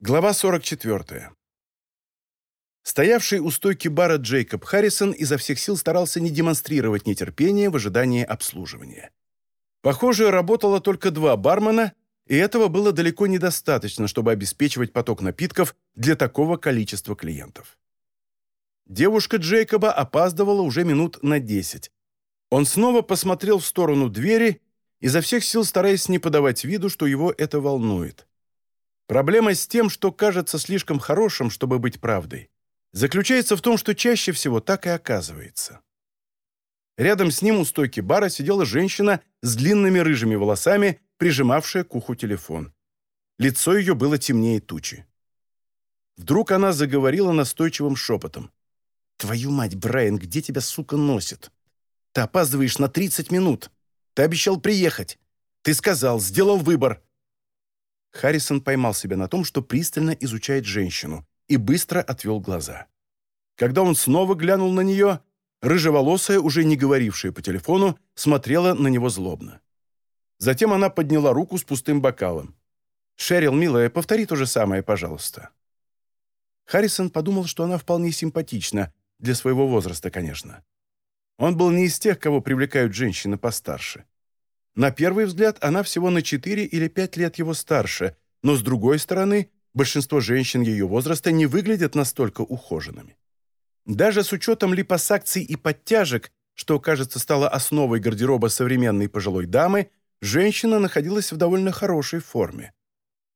Глава 44. Стоявший у стойки бара Джейкоб Харрисон изо всех сил старался не демонстрировать нетерпение в ожидании обслуживания. Похоже, работало только два бармена, и этого было далеко недостаточно, чтобы обеспечивать поток напитков для такого количества клиентов. Девушка Джейкоба опаздывала уже минут на 10. Он снова посмотрел в сторону двери, изо всех сил стараясь не подавать виду, что его это волнует. Проблема с тем, что кажется слишком хорошим, чтобы быть правдой, заключается в том, что чаще всего так и оказывается. Рядом с ним у стойки бара сидела женщина с длинными рыжими волосами, прижимавшая к уху телефон. Лицо ее было темнее тучи. Вдруг она заговорила настойчивым шепотом. «Твою мать, Брайан, где тебя, сука, носит? Ты опаздываешь на 30 минут. Ты обещал приехать. Ты сказал, сделал выбор. Харрисон поймал себя на том, что пристально изучает женщину, и быстро отвел глаза. Когда он снова глянул на нее, рыжеволосая, уже не говорившая по телефону, смотрела на него злобно. Затем она подняла руку с пустым бокалом. «Шерил, милая, повтори то же самое, пожалуйста». Харрисон подумал, что она вполне симпатична, для своего возраста, конечно. Он был не из тех, кого привлекают женщины постарше. На первый взгляд она всего на 4 или 5 лет его старше, но с другой стороны, большинство женщин ее возраста не выглядят настолько ухоженными. Даже с учетом липосакций и подтяжек, что, кажется, стало основой гардероба современной пожилой дамы, женщина находилась в довольно хорошей форме.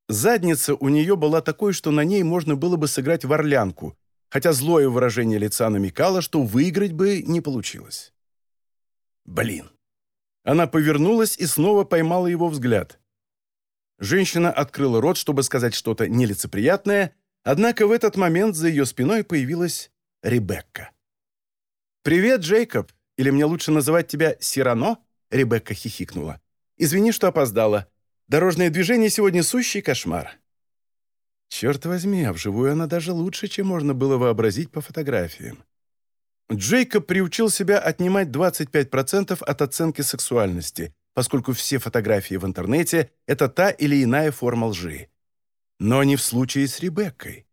Задница у нее была такой, что на ней можно было бы сыграть в орлянку, хотя злое выражение лица намекало, что выиграть бы не получилось. Блин, она повернулась и снова поймала его взгляд. Женщина открыла рот, чтобы сказать что-то нелицеприятное, однако в этот момент за ее спиной появилась Ребекка. «Привет, Джейкоб! Или мне лучше называть тебя Сирано?» Ребекка хихикнула. «Извини, что опоздала. Дорожное движение сегодня сущий кошмар». Черт возьми, а вживую она даже лучше, чем можно было вообразить по фотографиям. Джейкоб приучил себя отнимать 25% от оценки сексуальности, поскольку все фотографии в интернете – это та или иная форма лжи. Но не в случае с Ребеккой.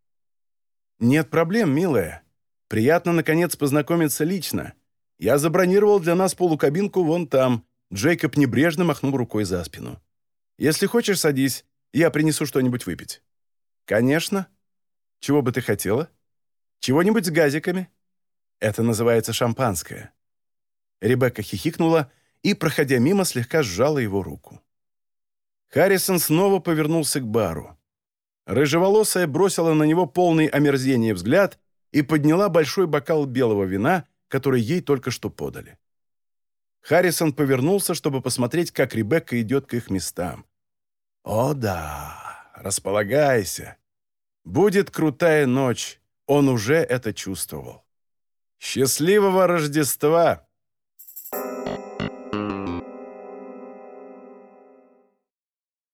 «Нет проблем, милая. Приятно, наконец, познакомиться лично. Я забронировал для нас полукабинку вон там». Джейкоб небрежно махнул рукой за спину. «Если хочешь, садись. Я принесу что-нибудь выпить». «Конечно. Чего бы ты хотела? Чего-нибудь с газиками?» Это называется шампанское». Ребекка хихикнула и, проходя мимо, слегка сжала его руку. Харрисон снова повернулся к бару. Рыжеволосая бросила на него полный омерзения взгляд и подняла большой бокал белого вина, который ей только что подали. Харрисон повернулся, чтобы посмотреть, как Ребекка идет к их местам. «О да, располагайся. Будет крутая ночь, он уже это чувствовал». «Счастливого Рождества!»